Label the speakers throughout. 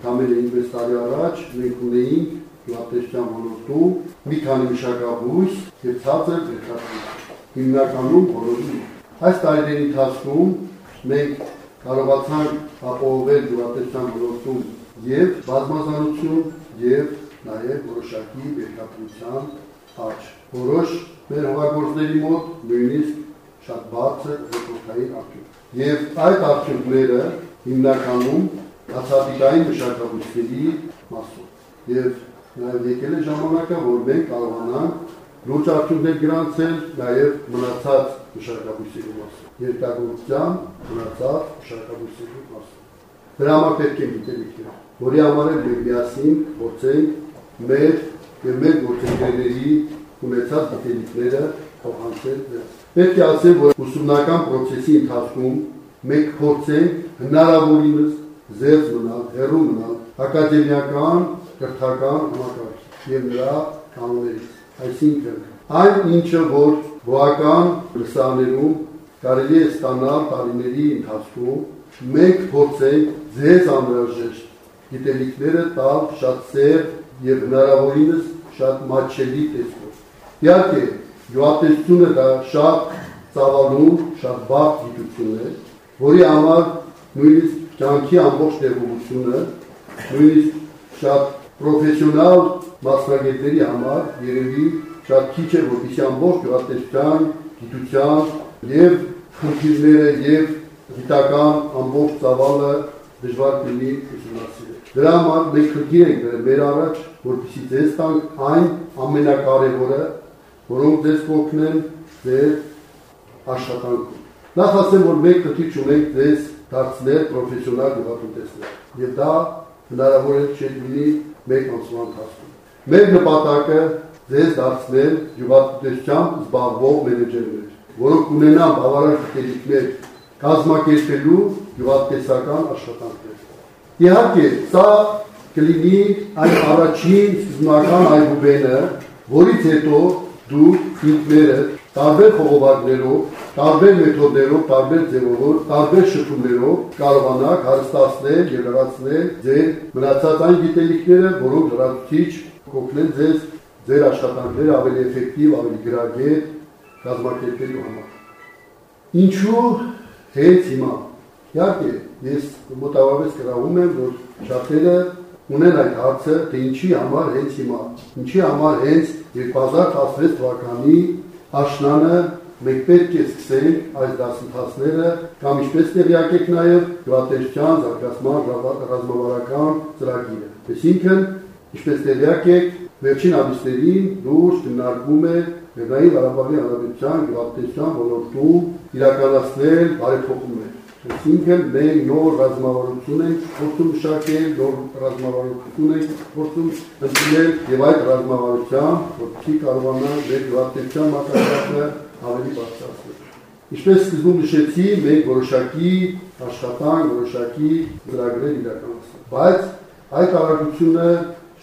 Speaker 1: Համենը 5 տարի առաջ մենք ունեինք գյուղատնտեսության ոլորտում մի քանի մշակաբույս եւ ցածր դերքատվություն։ Հիմնականում բոլորի այս տարիների ընթացքում մենք կարողացանք ապահովել գյուղատնտեսության ոլորտում եւ բազմազանություն եւ նաեւ որոշակի դերքատվության աճ։ Որոշ մեր հողագործների մոտ նույնիսկ շատ բարձր ռեկորդային արդյունք։ Եվ այդ արդյունքները հիմնականում հացադիկային մշակաբույսերի մասով։ Եվ նաև եկել է ժամանակը, որ մենք կարողանանք լուրջ արդյունքներ գրանցել նաև մնացած մշակաբույսերի մասով։ Երկրագործության մնացած մշակաբույսերի մասով։ Դրա համար պետք է գիտելիքներ, որի համար էլ մենք միասին փորձենք մեր եւ մեր գործընկերների ունեցած գիտելիքները փոխանցել դրանց։ Պետք է ասել, որ ուսումնական process-ի ընթացքում մենք փորձենք հնարավորինս զերծ մնալ, հեռու մնալ ակադեմիական կրթական համակարգ եւ նրա կանոններից։ Այսինքն, այն ինչը որ բոական լսաներում կարելի է ստանալ տարիների ընթացքում, մենք փորձենք ձեզ անհրաժեշտ գիտելիքները տալ շատ ծեր եւ հնարավորինս շատ մատչելի տեսքով։ Իհարկե, գյուղատնտեսությունը դա շատ ծավալուն, շատ բարդ գիտություն է, որի համար նույնիսկ կյանքի ամբողջ տևողությունը, նույնիսկ շատ պրոֆեսիոնալ մասնագետների համար երևի շատ քիչ է, որպեսզի ամբողջ գյուղատնտեսության, գիտության եւ խնդիրները եւ գիտական ամբողջ ծավալը դժվար կլինի ուսումնասիրել։ Դրա համար մենք խնդիր ենք դրել մեր առաջ, որպեսզի ձեզ տանք այն ամենակարևորը, որոնք ձեզ կօգնեն ձեր աշխատանքում։ Նախ ասեմ, որ մենք խնդիր չունենք ձեզ դարձնել պրոֆեսիոնալ գյուղատնտեսներ։ Եվ դա հնարավոր է չէ լինի մեկ ամսվա ընթացքում։ Մեր նպատակը ձեզ դարձնել յուղատնտեսությամբ զբաղվող մենեջերներ, որոնք ունենան բավարար գիտելիքներ կազմակերպելու յուղատնտեսական աշխատանքներ։ Իհարկե, սա կլինի այն առաջին սկզբնական այբուբենը, որից հետո դուք ինքներդ տարբեր խողովակներով, տարբեր մեթոդներով, տարբեր ձևով, տարբեր շփումներով կարողանաք հարստացնել եւ լրացնել ձեր մնացած այն գիտելիքները, որոնք լրացուցիչ կօգնեն ձեզ ձեր աշխատանքները ավելի էֆեկտիվ, ավելի գրագետ կազմակերպելու համար։ Ինչու հենց հիմա։ Իհարկե, ես մոտավորապես գրավում եմ, որ շատերը ունեն այդ հարցը, թե ինչի համար հենց հիմա։ Ինչի համար հենց 2016 թվականի աշնանը մենք պետք է սկսենք այս դասընթացները կամ ինչպես տեղյակ եք նաև գյուղատնտեսության զարգացման ռազմավարական ծրագիրը։ Այսինքն, ինչպես տեղյակ եք, վերջին ամիսներին դուրս քննարկվում է Լեռնային Ղարաբաղի Հանրապետության գյուղատնտեսության ոլորտում իրականացնել բարեփոխումներ Այսինքն մենք նոր ռազմավարություն ենք փորձում մշակել, նոր ռազմավարություն ենք փորձում ընդունել եւ այդ ռազմավարությամբ որքի կարողանա մեր վատտեության մակարդակը ավելի բարձրացնել։ Ինչպես սկզբում նշեցի, մենք որոշակի աշխատանք, որոշակի ծրագրեր իրականացնում։ Բայց այդ արագությունը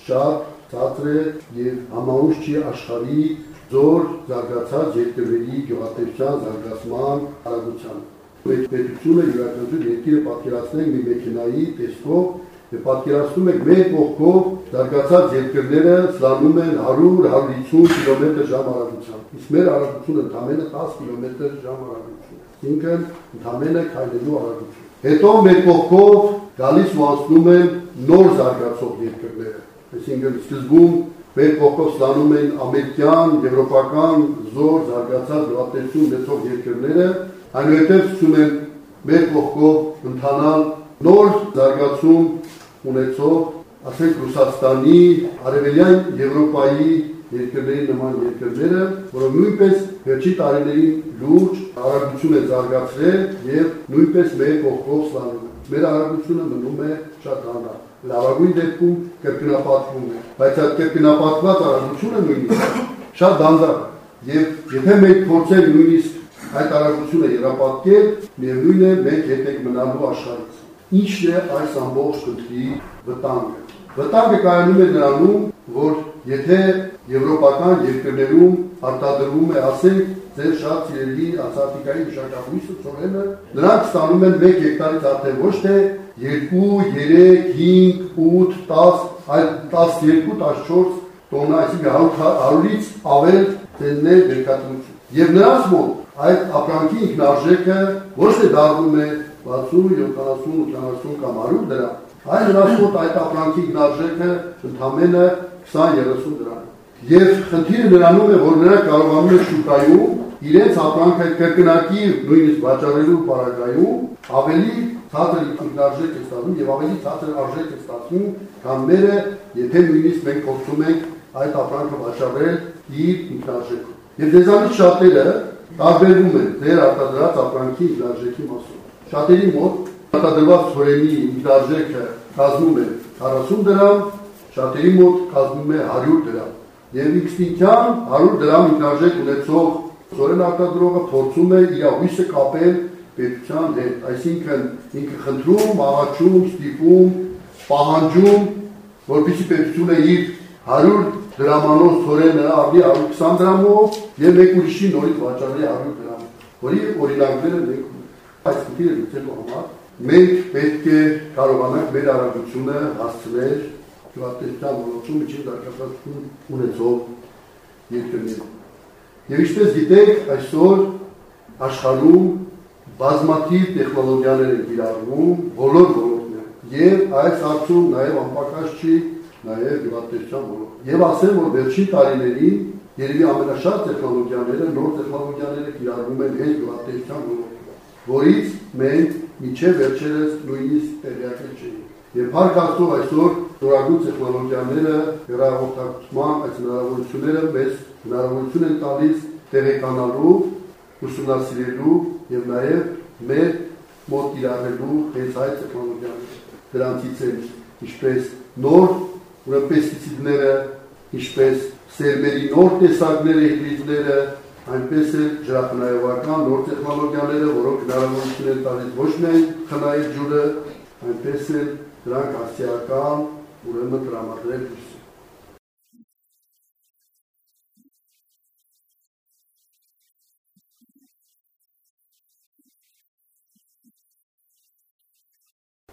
Speaker 1: շատ ցածր է եւ համահունչ չի աշխարհի զոր զարգացած երկրների գյուղատնտեսության զարգացման արագությանը մեր պետությունը յուրաքանչյուր երկիրը պատկերացնենք մի մեքենայի տեսքով պատկերացնում եք մեր կողքով զարգացած երկրները սլանում են 100-150 կիլոմետր/ժամ արագությամբ։ Իսկ մեր արագությունը ընդամենը 10 կիլոմետր/ժամ արագություն։ Ինքն ընդամենը քայլելու արագություն։ Հետո մեր կողքով գալիս ու անցնում են նոր զարգացող երկրները։ Այսինքն սկզբում մեր կողքով ստանում են ամերիկյան, եվրոպական զոր զարգացած գյուղատնտեսություն ունեցող երկրները, այնուհետև սկսում են մեր կողքով ընթանալ նոր զարգացում ունեցող, ասենք Ռուսաստանի, Արևելյան Եվրոպայի երկրների նման երկրները, որոնք նույնպես վերջի տարիներին լուրջ արագություն են զարգացրել եւ նույնպես մեր կողքով ստանում են։ Մեր արագությունը մնում է շատ դանդաղ լավագույն դեպքում կրկնապատկվում է, բայց այդ կրկնապատկված արագությունը նույնիսկ շատ դանդաղ է։ Եվ եթե մենք փորձենք նույնիսկ այդ արագությունը երապատկել, միևնույն է մենք հետ ենք մնալու աշխարհից։ Ինչն է այս ամբողջ խնդրի վտանգը։ Վտանգը կայանում է նրանում, որ եթե եվրոպական երկրներում արտադրվում է, ասենք, ձեր շատ սիրելի ասատիկայի մշակաբույսը ծորենը, նրանք ստանում են 1 հեկտարից արդեն ոչ թե 2, 3, 5, 8, 10, այլ 12, 14 տոննա, այսինքն 100-ից ավել տեններ ներկայացություն։ Եվ նրանց մոտ այդ ապրանքի ինքնարժեքը ոչ թե դառնում է 60, 70, 80 կամ 100 դրամ, նրանց մոտ այդ ապրանքի ինքնարժեքը ընդամենը 20-30 դրամ։ Եվ խնդիրը նրանում է, որ նրանք կարողանում են շուկայում իրենց ապրանքը կրկնակի նույնիսկ վաճառելու պարագայում ավելի ցածր ինքնարժեք է ստանում եւ ավելի ցածր արժեք է ստացվում, քան մերը, եթե նույնիսկ մենք փորձում ենք այդ ապրանքը վաճառել իր ինքնարժեքով։ Եվ դեզանից շատերը տարբերվում են ձեր արտադրած ապրանքի ինքնարժեքի մասով։ Շատերի մոտ արտադրված ծորենի ինքնարժեքը կազմում է 40 դրամ, շատերի մոտ կազմում է 100 դրամ եւ ինքնիքյան 100 դրամ ինքնարժեք ունեցող ծորեն արտադրողը փորձում է իր հույսը կապել պետության հետ, այսինքն ինքը խնդրում, աղաչում, ստիպում, պահանջում, որպեսզի պետությունը իր 100 դրամանոց ծորենը առնի 120 դրամով եւ մեկ ուրիշի նորից վաճառի 100 դրամ, որի օրինակները մենք այս քիթը լուծելու համար մենք պետք է կարողանանք մեր արագությունը հասցնել գյուղատնտեսության ոլորտում միջին զարգացում ունեցող երկրներում։ Եվ ինչպես գիտեք, այսօր աշխարհում բազմաթիվ տեխնոլոգիաներ են կիրառվում բոլոր ոլորտներում։ Եվ այս հարցում նաև անպակաս չի նաև գյուղատնտեսության ոլորտ։ Եվ ասեմ, որ վերջին տարիներին երևի ամենաշատ տեխնոլոգիաները, նոր տեխնոլոգիաները կիրառվում են հենց գյուղատնտեսության ոլորտում, որից մենք միջև վերջերս նույնիսկ տեղյակ չենք։ Եվ հարկ աստծո այսօր նորագույն տեխնոլոգիաները հեռահաղորդակցման այս հնարավորությունները մեզ հնարավորություն են տալիս տեղեկանալու, ուսումնասիրելու եւ նաեւ մեր մոտ իրարելու հենց այդ տեխնոլոգիաները։ Դրանցից են ինչպես նոր ուրեմն պեստիցիդները, ինչպես սերմերի նոր տեսակները, հիբրիդները, այնպես էլ ջրախնայողական նոր տեխնոլոգիաները, որոնք հնարավորություն են տալիս ոչ միայն խնայել ջուրը, այնպես էլ դրանք ասիական ուրեմն տրամադրել դուրս։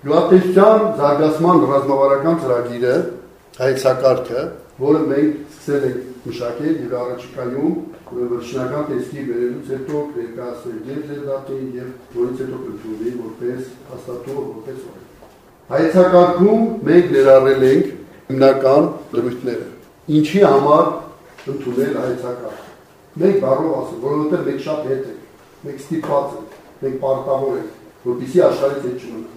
Speaker 1: Գյուղատնտեսության զարգացման ռազմավարական ծրագիրը հայցակարգը, որը մենք սկսել ենք մշակել եւ առաջիկայում վերջնական տեսքի վերելուց հետո ներկայացնել եւ ձերդատին եւ որից հետո կընդունվի որպես հաստատող որպես օրենք։ Հայեցակարգում մենք ներառել ենք հիմնական դրույթները։ Ինչի համար ընդունել հայեցակարգ։ Մենք բառով ասում, որովհետև մենք շատ հետ ենք, մենք ստիպված ենք, մենք պարտավոր ենք, որպեսզի աշխարհից հետ չմնա։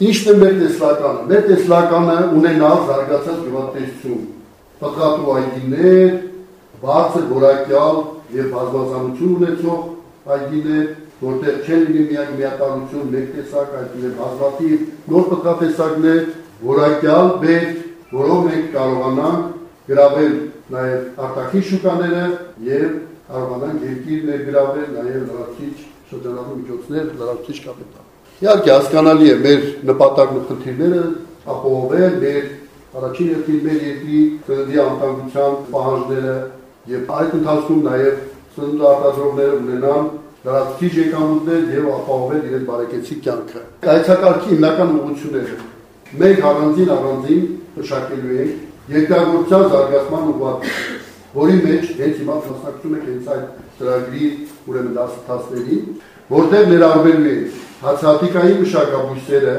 Speaker 1: Ինչն է մեր տեսլականը։ Մեր տեսլականը ունենալ զարգացած գյուղատնտեսություն, պատրաստու այգիներ, բարձր որակյալ եւ բազմազանություն ունեցող այգիներ, որտեղ չեն լինի միայն միատարություն, մեկ տեսակ, այլ բազմաթիվ նոր պտղատեսակներ, որակյալ բերք, որով մենք կարողանանք գրավել նաև արտաքին շուկաները եւ կարողանանք երկիր ներգրավել նաև լրացիչ շրջանառու միջոցներ, լրացիչ կապիտալ։ Իհարկե հասկանալի է մեր նպատակն ու խնդիրները ապահովել մեր առաջին երկրի մեր երկրի ծննդի անվտանգության պահանջները եւ այդ ընթացքում նաև ծննդի արտադրողները ունենան լրացուցիչ եկամուտներ եւ ապահովել իրենց բարեկեցիկ կյանքը։ Այցակարգի հիմնական ուղղությունները. Մենք առանձին առանձին մշակելու ենք երկրագործության զարգացման ուղղված, որի մեջ հենց հիմա մասնակցում ենք հենց այդ ծրագրի ուրեմն դասընթացներին, որտեղ ներառվելու է հացատիկայի մշակաբույսերը,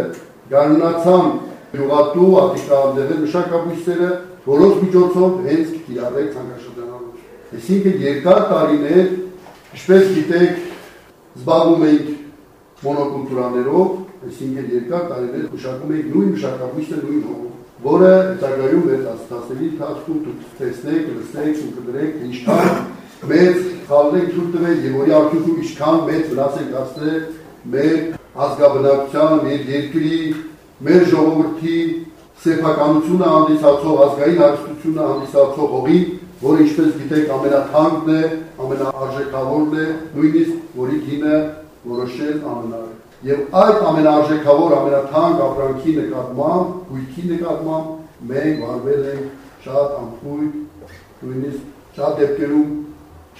Speaker 1: գարնացան յուղատու ատիկահանդեղել մշակաբույսերը, որոնց միջոցով հենց կիրառել ցանկաշրջանառություն։ Այսինքն երկար տարիներ, ինչպես գիտեք, զբաղվում էինք մոնոկուլտուրաներով, այսինքն երկար տարիներ մշակում էինք նույն մշակաբույսը նույն հողով, որը հետագայում մեր դասերի ընթացքում դուք տեսնեք, լսեք ու կդրեք ինչքան մեծ խալնեք ցույց տվել եւ որի արդյունքում ինչքան մեծ վնաս է դարձել մեր ազգաբնակության, մեր երկրի, մեր ժողովրդի սեփականությունը հանդիսացող ազգային հարստությունը հանդիսացող հողի որը ինչպես գիտեք ամենաթանկն է, ամենաարժեքավորն է, նույնիսկ որի գինը որոշել ամենարը։ Եվ այդ ամենաարժեքավոր, ամենաթանկ ապրանքի նկատմամբ, գույքի նկատմամբ մենք վարվել ենք շատ ամփույթ, նույնիսկ շատ դեպքերում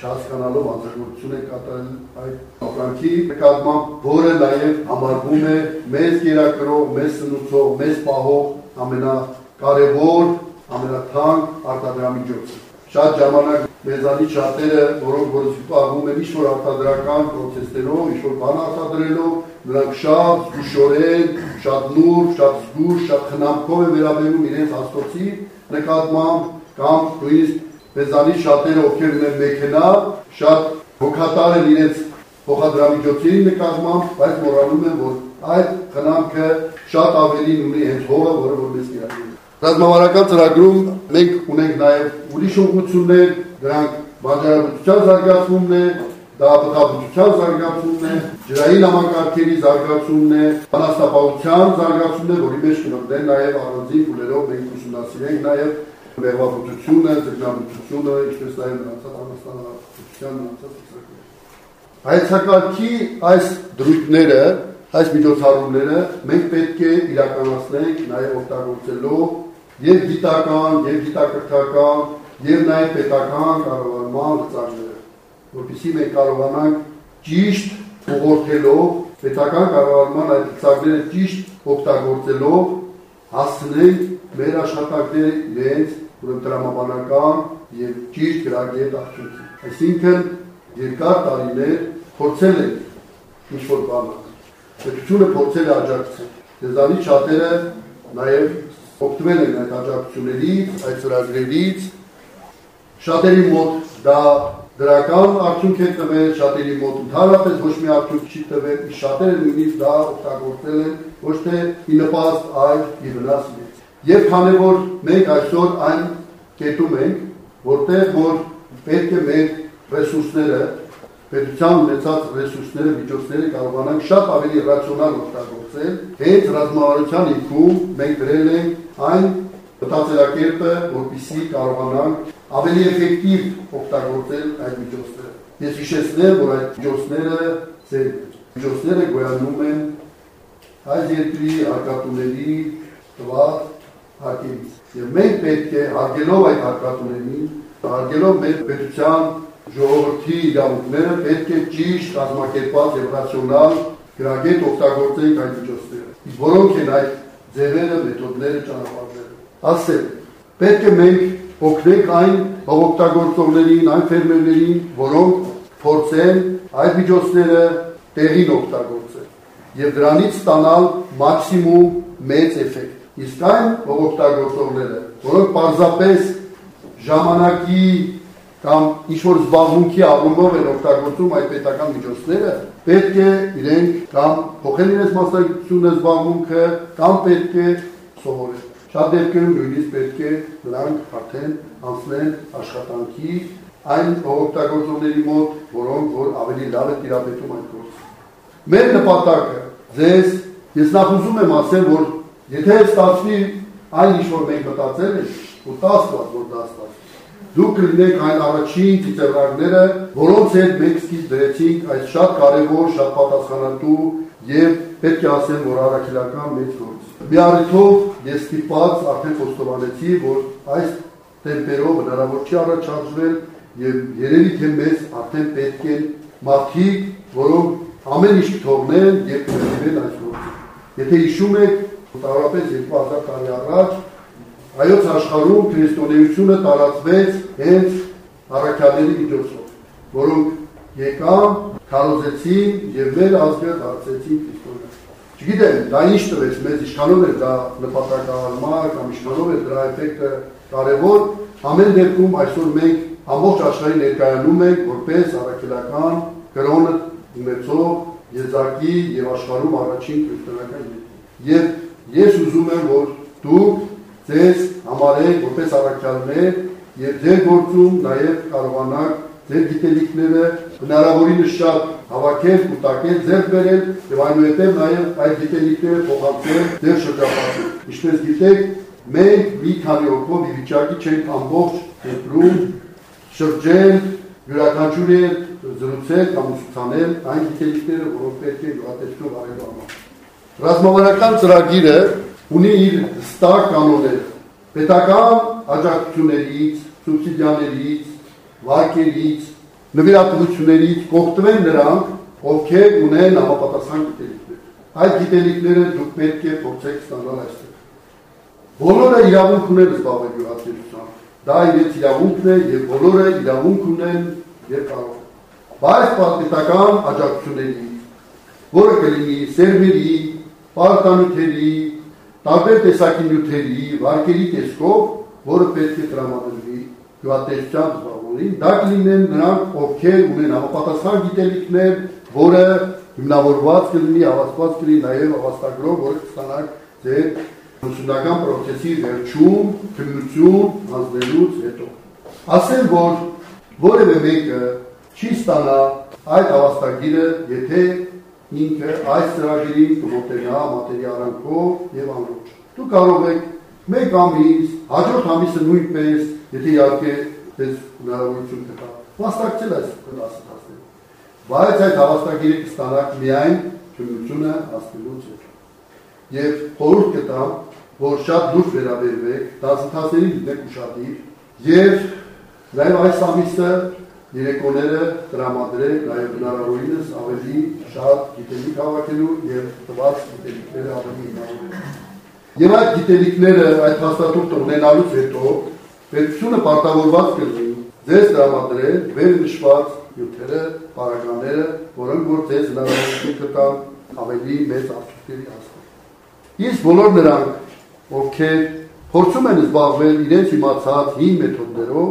Speaker 1: չհասկանալով անձնագործություն է կատարել այդ ապրանքի նկատմամբ, որը նաև համարվում է մեզ գերակրող, մեզ սնուցող, մեզ պահող ամենակարևոր, ամենաթանկ արտադրամիջոցը։ Շատ ժամանակ մեզանից շատերը, որոնք որ զբաղվում են ինչ-որ արտադրական process-երով, ինչ-որ բան արտադրելով, նրանք շատ զգուշորեն, շատ նուրբ, շատ զգուշ, շատ խնամքով են վերաբերում իրենց հաստոցի նկատմամբ կամ նույնիսկ մեզանից շատերը ովքեր ունեն մեքենա, շատ հոգատար են իրենց փոխադրամիջոցների նկատմամբ, բայց մոռանում են, որ այդ խնամքը շատ ավելին ունի հենց հողը, որը որ մեզ կիրակում է։ Ռազմավարական ծրագրում մենք ունենք նաև ուրիշ ուղղություններ, դրանք բաժանաբուծության զարգացումն է, դա բխաբուծության զարգացումն է, ջրային համակարգերի զարգացումն է, բանաստապահության զարգացումն է, որի մեջ կնոդեն նաև առանձին փուլերով մենք ուսումնասիրենք նաև մեղվաբուծությունը, ձգնաբուծությունը, ինչպես նաև անաստանաբուծության նրանցած ծրագրերը։ Հայցակարգի այս դրույթները, այս միջոցառումները մենք պետք է իրականացնենք նաև օգտագործելով եւ գիտական, եւ գիտակրթական, եւ նաեւ պետական կառավարման լծակները, որովհետեւ մենք կարողանանք ճիշտ ուղղորդելով պետական կառավարման այդ լծակները ճիշտ օգտագործելով հասցնել մեր աշխատանքները իրենց տրամաբանական եւ ճիշտ գրագետ արդյունքի։ Այսինքն երկար տարիներ փորձել ենք ինչ որ բան։ Պետությունը փորձել է աջակցել։ Դեզանի շատերը նաեւ օգտվել են այդ աջակցություններից, այդ ծրագրերից։ Շատերի մոտ դա դրական արդյունք է տվել, շատերի մոտ ընդհանրապես ոչ մի արդյունք չի տվել, շատերը նույնիսկ դա օգտագործել են ոչ թե ի նպաստ, այլ ի վնաս Եվ քանի որ մենք այսօր այն կետում ենք, որտեղ որ պետք է մեր ռեսուրսները պետության ունեցած ռեսուրսները, միջոցները կարողանանք շատ ավելի ռացիոնալ օգտագործել, հենց ռազմավարության ինքում մենք դրել ենք այն մտածելակերպը, որպեսզի կարողանանք ավելի էֆեկտիվ օգտագործել այդ միջոցները։ Ես հիշեցնեմ, որ այդ միջոցները ձեր միջոցները գոյանում են այս երկրի հարկատուների տված հարկերից։ Եվ մենք պետք է հարգելով այդ հարկատուներին, հարգելով մեր պետության ժողովրդի իրավունքները պետք է ճիշտ կազմակերպված եւ ռացիոնալ գրագետ օգտագործենք այդ միջոցները։ որոնք են այդ ձևերը, մեթոդները, ճանապարհները։ Ասել, պետք է մենք օգնենք այն օգտագործողներին, այն ֆերմերներին, որոնք փորձեն այդ միջոցները տեղին օգտագործել եւ դրանից ստանալ մաքսիմում մեծ էֆեկտ։ Իսկ այն օգտագործողները, որոնք պարզապես ժամանակի կամ ինչ որ զբաղմունքի առումով են օգտագործում այդ պետական միջոցները, պետք է իրենք կամ փոխել իրենց մասնակցությունը զբաղմունքը կամ պետք է սովորել։ Շատ դեպքերում նույնիսկ պետք է նրանք արդեն անցնեն աշխատանքի այն օգտագործողների մոտ, որոնք որ ավելի լավ է տիրապետում այդ գործը։ Մեր նպատակը ձեզ ես նախ ուզում եմ ասել, որ եթե ստացվի այն ինչ որ մենք մտածել ենք, ու 10 որ դա ստացվի դուք կլինեք այն առաջին ծիծեռակները, որոնց հետ մենք սկիզբ դրեցինք այս շատ կարևոր, շատ պատասխանատու եւ պետք է ասեմ, որ առաքելական մեծ գործ։ Մի առիթով ես ստիպած արդեն խոստովանեցի, որ այս տեմպերով հնարավոր չի առաջացվել եւ երևի թե մեզ արդեն պետք է մարդիկ, որոնք ամեն ինչ թողնեն եւ կներեն այս գործը։ Եթե հիշում եք, տարապես 2000 տարի առաջ Հայոց աշխարհում քրիստոնեությունը տարածվեց հենց առաքյալների միջոցով, որոնք եկան, քարոզեցին եւ մեր ազգը դարձեցին քրիստոնյա։ Չգիտեմ, դա ինչ տվեց մեզ, ինչքանով է դա նպատակահարմար կամ ինչքանով է դրա էֆեկտը կարևոր, ամեն դեպքում այսօր մենք ամբողջ աշխարհի ներկայանում ենք որպես առաքելական կրոնը ունեցող եզակի եւ աշխարհում առաջին քրիստոնեական երկիր։ Եվ ես ուզում եմ, որ դուք ձեզ համարեք որպես առաքյալներ եւ ձեր գործում նաեւ կարողանաք ձեր գիտելիքները հնարավորինս շատ հավաքել, կուտակել, ձեր բերել եւ այնուհետեւ նաեւ այդ գիտելիքները փոխանցել ձեր շրջապատում։ Ինչպես գիտեք, մենք մի քանի օկով մի վիճակի չենք ամբողջ դեպրում շրջել, յուրաքանչյուրի զրուցել կամ ուսուցանել այն գիտելիքները, որոնք պետք է գյուղատնտեսություն արելու համար։ Ռազմավարական ծրագիրը ունի իր հստակ կանոնները։ Պետական աջակցություններից, սուբսիդիաներից, վարկերից, նվիրատվություններից կողտվեն նրանք, ովքեր ունեն համապատասխան գիտելիքներ։ Այդ գիտելիքները դուք պետք է փորձեք ստանալ այստեղ։ Բոլորը իրավունք ունեն զբաղվել գյուղատնտեսությամբ։ Դա իրենց իրավունքն է եւ բոլորը իրավունք ունեն եւ կարող։ Բայց պատմական աջակցությունների, որը կլինի սերվերի, պարտանյութերի, տարբեր տեսակի նյութերի, վարկերի տեսքով, որը պետք է տրամադրվի գյուղատնտեսությամբ զբաղվողին, դա կլինեն նրանք, ովքեր ունեն համապատասխան գիտելիքներ, որը հիմնավորված կլինի, հավաստված կլինի նաև հավաստագրով, որը կստանաք ձեր ուսումնական process-ի վերջում քննություն հանձնելուց հետո։ Ասեմ, որ որևէ մեկը չի ստանա այդ հավաստագիրը, եթե ինքը այս ծրագրին կմոտենա մատերիալանքով եւ անորոշ։ Դու կարող եք մեկ ամիս, հաջորդ ամիսը նույնպես, եթե իհարկե դες հնարավորություն կտա, վաստակցել այս դասընթացները։ Բայց այդ հավաստագիրը կստանաք միայն քննությունը հասնելուց հետո։ Եվ խորհուրդ կտամ, որ շատ լուրջ վերաբերվեք, դասընթացների դիտեք ուշադիր եւ նաեւ այս ամիսը երեկոները տրամադրեք նաեւ հնարավորինս ավելի շատ գիտելիք հավաքելու եւ տված գիտելիքները ավելի հնարավորինս։ Եվ այդ գիտելիքները այդ հաստատումը ունենալուց հետո պետությունը պարտավորված կլինի ձեզ տրամադրել վեր նշված նյութերը, պարագաները, որոնք որ ձեզ հնարավորություն կտան ավելի մեծ արդյունքների հասնել։ Իսկ բոլոր նրանք, ովքեր փորձում են զբաղվել իրենց իմացած հին մեթոդներով,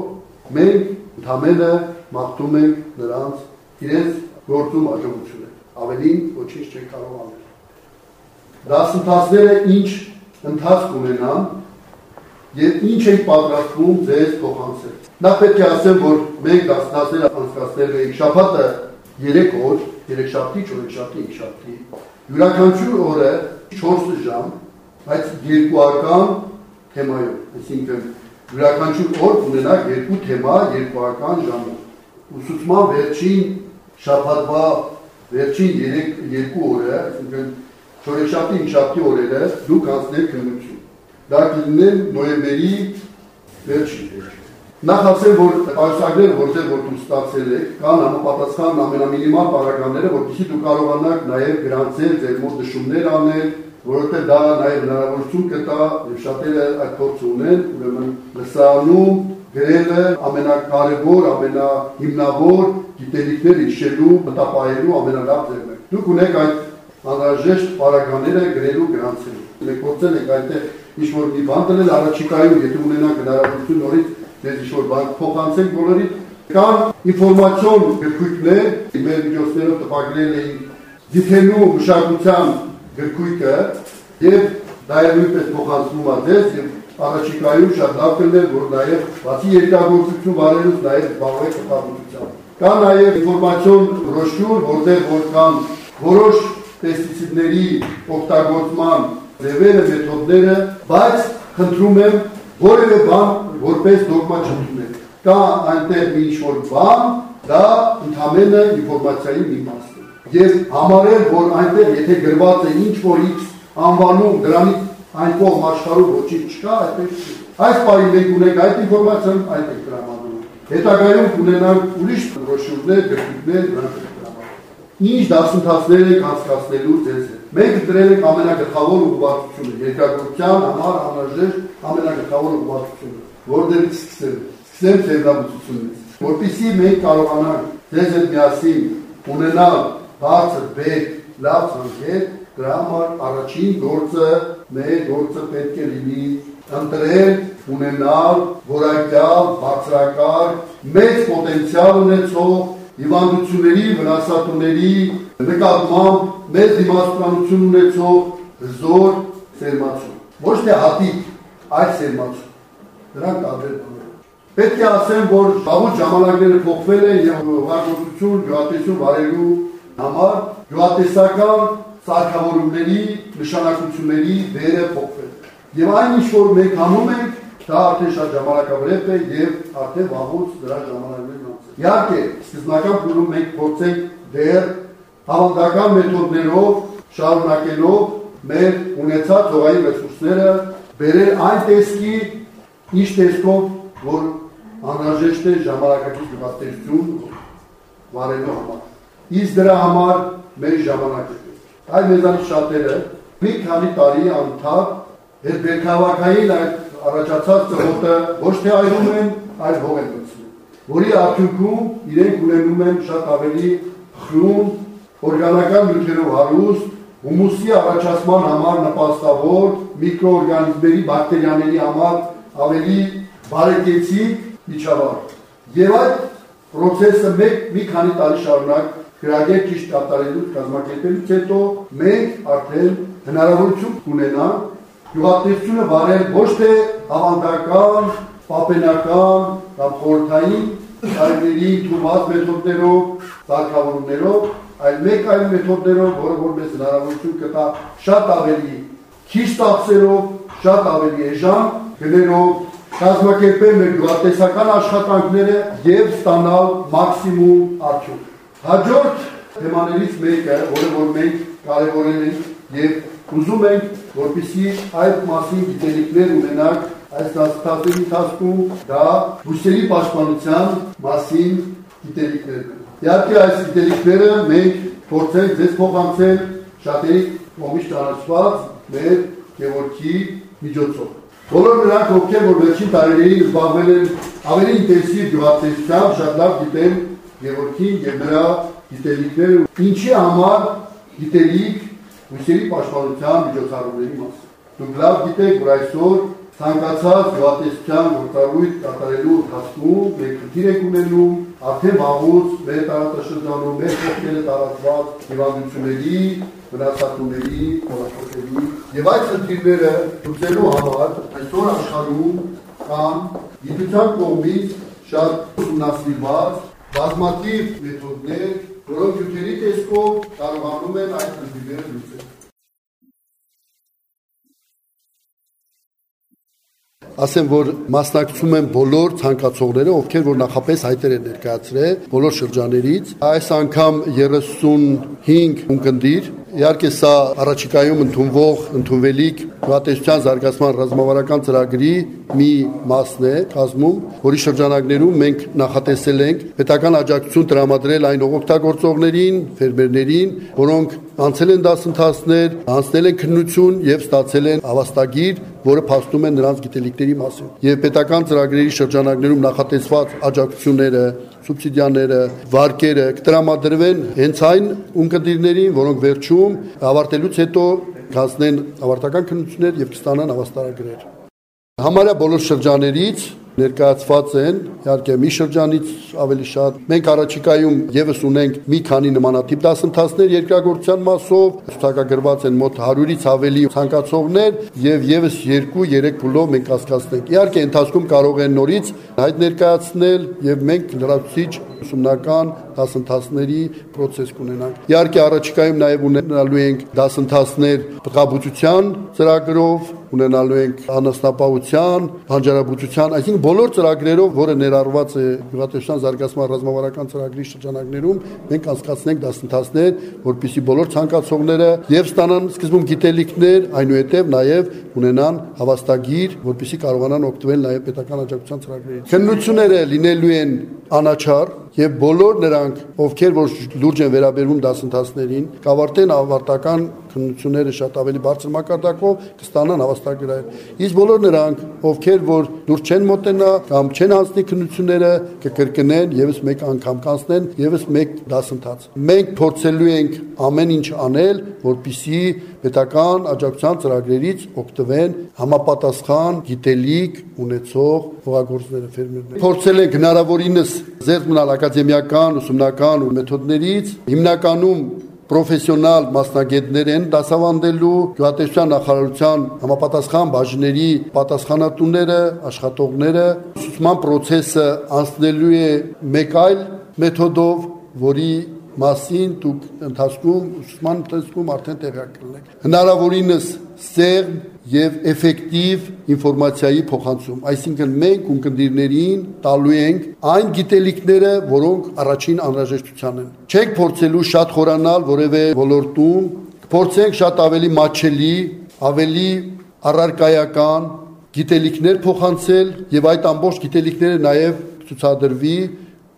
Speaker 1: մենք ընդհանրապես մաղթում ենք նրանց իրենց գործում աջակցությունը։ Ավելին ոչինչ չեն կարող անել։ Դասընթացները ինչ ընթացք ունենան եւ ինչ են պատրաստվում ձեզ փոխանցել։ Նա պետք է ասեմ, որ մենք դասընթացները անցկացնել ենք շաբաթը 3 օր, 3 շաբթի, 4 շաբթի, 5 շաբթի։ Յուրաքանչյուր օրը 4 ժամ բայց երկուական թեմայով, այսինքն յուրաքանչյուր օր ունենակ երկու թեմա երկուական ժամով։ Ուսուցման վերջին շաբաթվա վերջին 3 2 օրը, այսինքն չորեքշաբթի, հինգշաբթի օրերը դուք անցնել քննություն։ Դա կլինեն նոյեմբերի վերջին։ Նախ ասեմ, որ այսագրերը, որտեղ որ դուք ստացել եք, կան համապատասխան ամենամինիմալ պարագաները, որովհետեւ դուք կարողանաք նաև գրանցել ձեր մոտ նշումներ անել, որովհետև դա նաև հնարավորություն կտա եւ շատերը այդ փորձը ունեն, ուրեմն լսանում գրելը ամենակարևոր, ամենահիմնավոր գիտելիքներ իջելու, մտապահելու ամենալավ ձևն է։ Դուք ունեք այդ անհրաժեշտ պարագաները գրելու գրանցելու։ Մենք փորձել ենք այդտեղ ինչ որ մի բան դնել առաջիկայում, եթե ունենանք հնարավորություն նորից դες ինչ որ բան փոխանցենք բոլորի կան ինֆորմացիոն գրքույկներ, մեր միջոցներով տպագրել էին դիթելու մշակության գրքույկը եւ դա է նույնպես փոխանցվում է դες եւ առաջիկայում շատ լավ կլներ որ նաեւ բացի երկրագործություն վարելուց նաեւ զբաղվեք կապակցությամբ կա նաեւ ինֆորմացիոն բրոշյուր որտեղ որ կան որոշ պեստիցիդների օգտագործման ձևերը մեթոդները բայց խնդրում եմ որևէ բան որպես դոգմա չընդունեք կա այնտեղ մի ինչ-որ բան դա ընդհանրապես ինֆորմացիայի մի մաս եւ համարել, որ այնտեղ եթե գրված է ինչ որ X անվանում դրանից այն կողմ աշխարհում ոչինչ չկա, այդպես այս պարի մենք ունենք այդ ինֆորմացիան, այդ է տրամադրում։ Հետագայում կունենանք ուրիշ բրոշյուրներ, գրքույկներ, դրանք ինչ դասընթացներ եք անցկացնելու ձեզ հետ։ Մենք դրել ենք ամենագլխավոր ուղղվածությունը, երկրագործության համար անհրաժեշտ ամենագլխավոր ուղղվածությունը, որտեղից սկսել։ Սկսեմ ծերնաբուծությունից, որpիսի մենք կարողանանք ձեզ հետ միասին ունենալ բարձր բեկ լավ ցանկեր դրա համար առաջին գործը մեր գործը պետք է լինի ընտրել ունենալ որակյալ բարձրակար մեծ պոտենցիալ ունեցող հիվանդությունների վնասատուների նկատմամբ մեծ դիմացականություն ունեցող զոր սերմացում ոչ թե հատիկ այդ սերմացում դրանք տարբեր բաներ Պետք է ասեմ, որ բավուր ժամանակները փոխվել են եւ հաղորդություն, գյուղատնտեսություն վարելու համար գյուղատեսական սարքավորումների, նշանակությունների վերը փոխվել։ Եվ այն ինչ որ մենք անում ենք, դա արդեն շատ ժամանակավրեպ է եւ արդեն վաղուց դրա ժամանակներն անցել։ Իհարկե, սկզբնական փուլում մենք փորձենք դեռ հավանդական մեթոդներով շարունակելով մեր ունեցած հողային ռեսուրսները բերել այն տեսքի, ինչ տեսքով, որ անհրաժեշտ է ժամանակակից գյուղատնտեսություն վարելու համար։ Իսկ դրա համար մեր ժամանակը։ Այ մեզանից շատերը մի քանի տարի անթափ այդ բերքավակային այդ առաջացած ծղոտը ոչ թե այրում են, այլ հող են մտցնում, որի արդյունքում իրենք ունենում են շատ ավելի խրուն, օրգանական նյութերով հարուստ, հումուսի առաջացման համար նպաստավոր, միկրոօրգանիզմերի, բակտերիաների համար ավելի բարեկեցիկ միջավայր։ Եվ այդ process-ը մեկ մի քանի տարի շարունակ գրագետ ճիշտ կատարելուց կազմակերպելուց հետո մենք արդեն հնարավորություն ունենանք գյուղատնտեսությունը վարել ոչ թե ավանդական, պապենական կամ խորհրդային այլների թուված մեթոդներով, սարքավորումներով, այլ մեկ այլ մեթոդներով, որը որ մեզ հնարավորություն կտա շատ ավելի քիչ տաքսերով, շատ ավելի էժան գներով կազմակերպել մեր գյուղատնտեսական աշխատանքները եւ ստանալ մաքսիմում արդյունք։ Հաջորդ թեմաներից մեկը, որը որ մենք կարևորել ենք եւ Ուզում ենք, որպիսի այդ մասին գիտելիքներ ունենանք այս դասթափերի ընթացքում, դա բույսերի պաշտպանության մասին գիտելիքներն են։ Իհարկե այս գիտելիքները մենք փորձենք ձեզ փոխանցել շատերի կողմից ճանաչված մեր Գևորգի միջոցով։ Բոլոր նրանք, ովքեր որ վերջին տարիներին զբաղվել են ավելի ինտենսիվ գյուղատնտեսությամբ, շատ լավ գիտեն Գևորգին եւ նրա գիտելիքները, ինչի համար գիտելիք հույսերի պաշտպանության միջոցառումների մասին։ Դուք լավ գիտեք, որ այսօր ցանկացած գյուղատնտեսության գործառույթ կատարելու ընթացքում մենք քրտիր ենք ունենում արդեն վաղուց մեր տարածաշրջանում մեր կողքերը տարածված հիվանդությունների, վնասատուների, կողքերի եւ այդ խնդիրները լուծելու համար այսօր աշխարհում կան գիտության կողմից շատ ուսումնասիրված բազմաթիվ մեթոդներ, որոնք յութերի տեսքով կարողանում են այդ խնդիրները լուծել։ ասեմ, որ մասնակցում են բոլոր ցանկացողները, ովքեր որ նախապես հայտեր են ներկայացրել բոլոր շրջաներից։ Այս անգամ 35 ունկնդիր Իհարկե սա առաջիկայում ընդունվող ընդունվելիք գյուղատնտեսության զարգացման ռազմավարական ծրագրի մի մասն է կազմում, որի շրջանակներում մենք նախատեսել ենք պետական աջակցություն տրամադրել այն օգտագործողներին, ֆերմերներին, որոնք անցել են դասընթացներ, անցնել են քննություն եւ ստացել են ավաստագիր, որը փաստում է նրանց գիտելիքների մասին։ Եվ պետական ծրագրերի շրջանակներում նախատեսված աջակցությունները սուբսիդիաները, վարկերը կտրամադրվեն հենց այն ունկնդիրներին, որոնք վերջում ավարտելուց հետո կազմեն ավարտական քննություններ եւ կստանան ավաստարագրեր։ Համարյա բոլոր շրջաներից ներկայացված են, իհարկե մի շրջանից ավելի շատ։ Մենք առաջիկայում եւս ունենք մի քանի նմանատիպ դասընթացներ երկրագործության մասով, ցուցակագրված են մոտ 100-ից ավելի ցանկացողներ եւ եւս 2-3 փուլով մենք հասկացնենք։ Իհարկե ընթացքում կարող են նորից հայտ ներկայացնել եւ մենք լրացուցիչ ուսումնական դասընթացների process կունենանք։ Իհարկե առաջիկայում նաև ունենալու ենք դասընթացներ բղաբուծության ծրագրով, ունենալու ենք անասնապահության, բանջարաբուծության, այսինքն բոլոր ծրագրերով, որը ներառված է գյուղատնտեսության զարգացման ռազմավարական ծրագրի շրջանակներում, մենք անցկացնենք դասընթացներ, որպիսի բոլոր ցանկացողները եւ ստանան սկզբում գիտելիքներ, այնուհետեւ նաև ունենան հավաստագիր, որպիսի կարողանան օգտվել նաև պետական աջակցության ծրագրերից։ Քննությունները լինելու են անաչար եւ բոլոր նրանք, ովքեր որ լուրջ են վերաբերվում դասընթացներին, կավարտեն ավարտական քննությունները շատ ավելի բարձր մակարդակով, կստանան հավաստագրեր։ Իսկ բոլոր նրանք, ովքեր որ լուրջ չեն մոտենա կամ չեն անցնի քննությունները, կկրկնեն եւս մեկ անգամ կանցնեն եւս մեկ դասընթաց։ Մենք փորձելու ենք ամեն ինչ անել, որպիսի պետական աջակցության ծրագրերից օգտվեն համապատասխան գիտելիք ունեցող հողագործները ֆերմերները։ Փորձել ենք հնարավորինս ձեռք մնալ ակադեմիական, ուսումնական ու մեթոդներից, հիմնականում պրոֆեսիոնալ մասնագետներ են դասավանդելու գյուղատնտեսության նախարարության համապատասխան բաժների պատասխանատուները, աշխատողները ուսուցման process-ը անցնելու է մեկ այլ մեթոդով, որի մասին դուք ընթացքում ուսման ընթացքում արդեն տեղյակ կլինեք։ Հնարավորինս սերմ եւ էֆեկտիվ ինֆորմացիայի փոխանցում, այսինքն մենք ունկնդիրներին տալու ենք այն գիտելիքները, որոնք առաջին անհրաժեշտության են։ Չենք փորձելու շատ խորանալ որևէ ոլորտում, փորձենք շատ ավելի մաչելի, ավելի առարկայական գիտելիքներ փոխանցել եւ այդ ամբողջ գիտելիքները նաեւ ցուցադրվի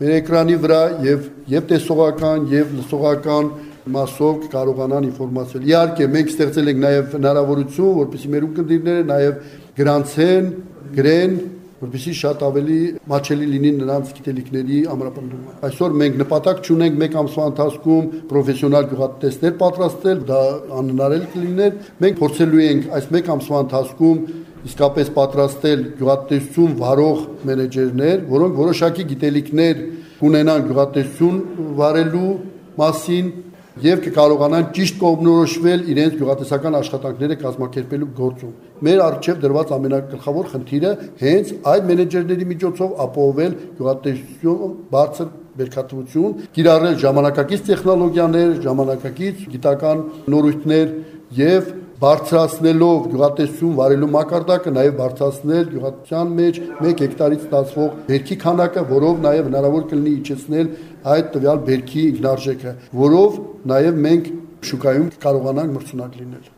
Speaker 1: մեր էկրանի վրա եւ եւ տեսողական եւ լսողական մասով կարողանան ինֆորմացիա։ Իհարկե, մենք ստեղծել ենք նաև հնարավորություն, որպեսզի մեր ունկնդիրները նաև գրանցեն, գրեն, որպեսզի շատ ավելի մաչելի լինի նրանց գիտելիքների ամրապնդումը։ Այսօր մենք նպատակ չունենք մեկ ամսվա ընթացքում պրոֆեսիոնալ գյուղատնտեսներ պատրաստել, դա անհնարել կլիներ։ Մենք փորձելու ենք այս մեկ ամսվա ընթացքում իսկապես պատրաստել գյուղատնտեսություն վարող մենեջերներ, որոնք որոշակի գիտելիքներ կունենան գյուղատնտեսություն վարելու մասին, եւ կկարողանան ճիշտ կողմնորոշվել իրենց գյուղատնտեսական աշխատանքները կազմակերպելու գործում։ Մեր արժեվ դրված ամենագլխավոր խնդիրը հենց այդ մենեջերների միջոցով ապահովել գյուղատնտեսություն բարձր բերքատվություն, կիրառել ժամանակակից տեխնոլոգիաներ, ժամանակակից գիտական նորույթներ եւ բարձրացնելով գյուղատնտեսություն վարելու մակարդակը, նաև բարձրացնել գյուղատնտեսության մեջ 1 հեկտարից ստացվող բերքի քանակը, որով նաև հնարավոր կլինի իջեցնել այդ տվյալ բերքի ինքնարժեքը, որով նաև մենք շուկայում կարողանանք մրցունակ լինել։